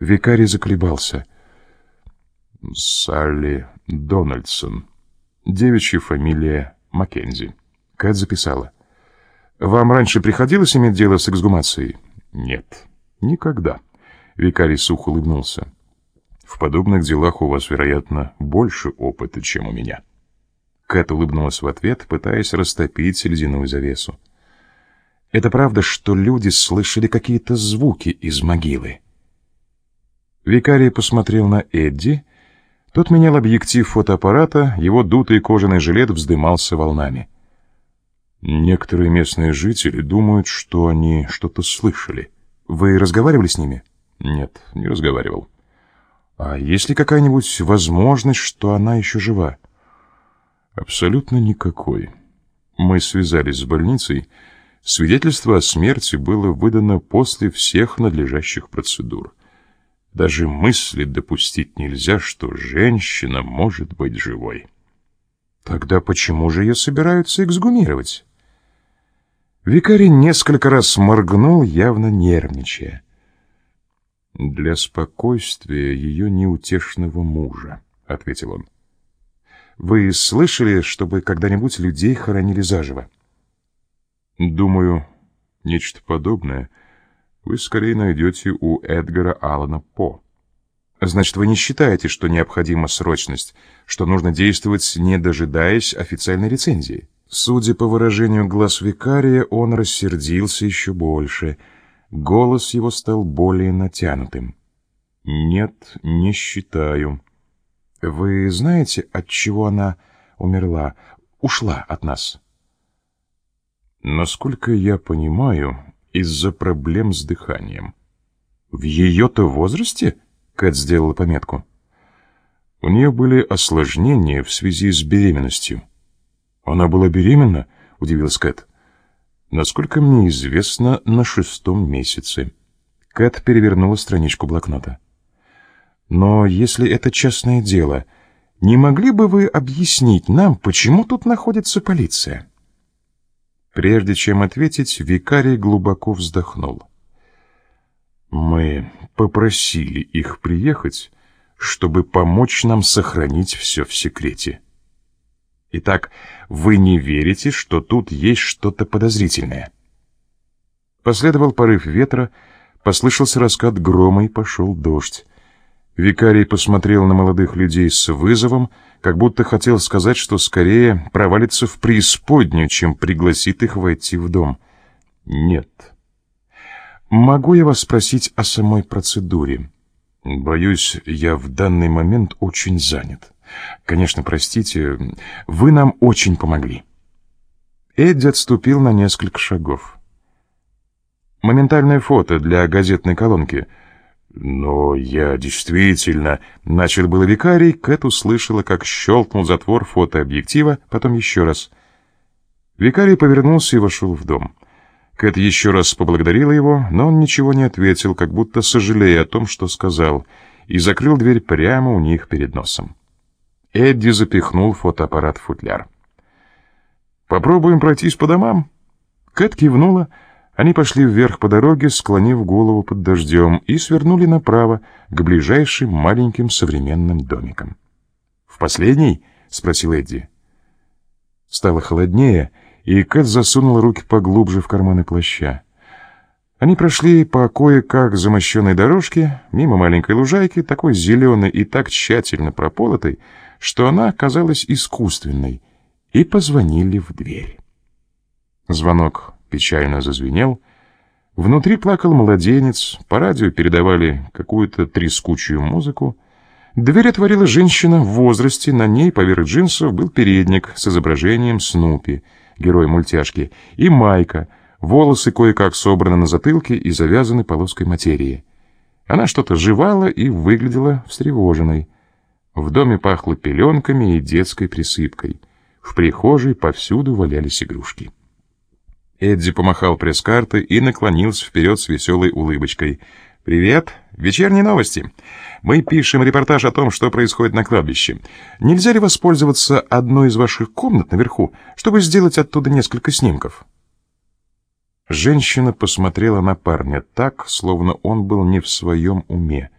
Викарий заколебался. Салли Дональдсон. Девичья фамилия Маккензи. Кэт записала. «Вам раньше приходилось иметь дело с эксгумацией?» «Нет, никогда». Викарий сухо улыбнулся. «В подобных делах у вас, вероятно, больше опыта, чем у меня». Кэт улыбнулась в ответ, пытаясь растопить ледяную завесу. «Это правда, что люди слышали какие-то звуки из могилы?» Викарий посмотрел на Эдди. Тот менял объектив фотоаппарата, его дутый кожаный жилет вздымался волнами. Некоторые местные жители думают, что они что-то слышали. Вы разговаривали с ними? Нет, не разговаривал. А есть ли какая-нибудь возможность, что она еще жива? Абсолютно никакой. Мы связались с больницей. Свидетельство о смерти было выдано после всех надлежащих процедур. Даже мысли допустить нельзя, что женщина может быть живой. Тогда почему же ее собираются эксгумировать? Викарий несколько раз моргнул, явно нервничая. «Для спокойствия ее неутешного мужа», — ответил он. «Вы слышали, чтобы когда-нибудь людей хоронили заживо?» «Думаю, нечто подобное вы скорее найдете у Эдгара Аллана По». «Значит, вы не считаете, что необходима срочность, что нужно действовать, не дожидаясь официальной рецензии?» Судя по выражению глаз викария, он рассердился еще больше. Голос его стал более натянутым. «Нет, не считаю». «Вы знаете, от чего она умерла, ушла от нас?» «Насколько я понимаю, из-за проблем с дыханием». «В ее-то возрасте?» — Кэт сделала пометку. «У нее были осложнения в связи с беременностью». «Она была беременна?» — удивилась Кэт. «Насколько мне известно, на шестом месяце». Кэт перевернула страничку блокнота. «Но если это частное дело, не могли бы вы объяснить нам, почему тут находится полиция?» Прежде чем ответить, викарий глубоко вздохнул. «Мы попросили их приехать, чтобы помочь нам сохранить все в секрете». Итак, вы не верите, что тут есть что-то подозрительное. Последовал порыв ветра, послышался раскат грома и пошел дождь. Викарий посмотрел на молодых людей с вызовом, как будто хотел сказать, что скорее провалится в преисподнюю, чем пригласит их войти в дом. Нет. Могу я вас спросить о самой процедуре? Боюсь, я в данный момент очень занят. Конечно, простите, вы нам очень помогли. Эдди отступил на несколько шагов. Моментальное фото для газетной колонки. Но я действительно... Начал было викарий, Кэт услышала, как щелкнул затвор фотообъектива, потом еще раз. Викарий повернулся и вошел в дом. Кэт еще раз поблагодарила его, но он ничего не ответил, как будто сожалея о том, что сказал, и закрыл дверь прямо у них перед носом. Эдди запихнул фотоаппарат в футляр. «Попробуем пройтись по домам?» Кэт кивнула. Они пошли вверх по дороге, склонив голову под дождем, и свернули направо, к ближайшим маленьким современным домикам. «В последний?» — спросил Эдди. Стало холоднее, и Кэт засунула руки поглубже в карманы плаща. Они прошли по кое-как замощенной дорожке, мимо маленькой лужайки, такой зеленой и так тщательно прополотой, что она оказалась искусственной, и позвонили в дверь. Звонок печально зазвенел. Внутри плакал младенец, по радио передавали какую-то трескучую музыку. Дверь отворила женщина в возрасте, на ней поверх джинсов был передник с изображением Снупи, героя мультяшки, и майка, волосы кое-как собраны на затылке и завязаны полоской материи. Она что-то жевала и выглядела встревоженной. В доме пахло пеленками и детской присыпкой. В прихожей повсюду валялись игрушки. Эдди помахал пресс-картой и наклонился вперед с веселой улыбочкой. «Привет! Вечерние новости. Мы пишем репортаж о том, что происходит на кладбище. Нельзя ли воспользоваться одной из ваших комнат наверху, чтобы сделать оттуда несколько снимков?» Женщина посмотрела на парня так, словно он был не в своем уме.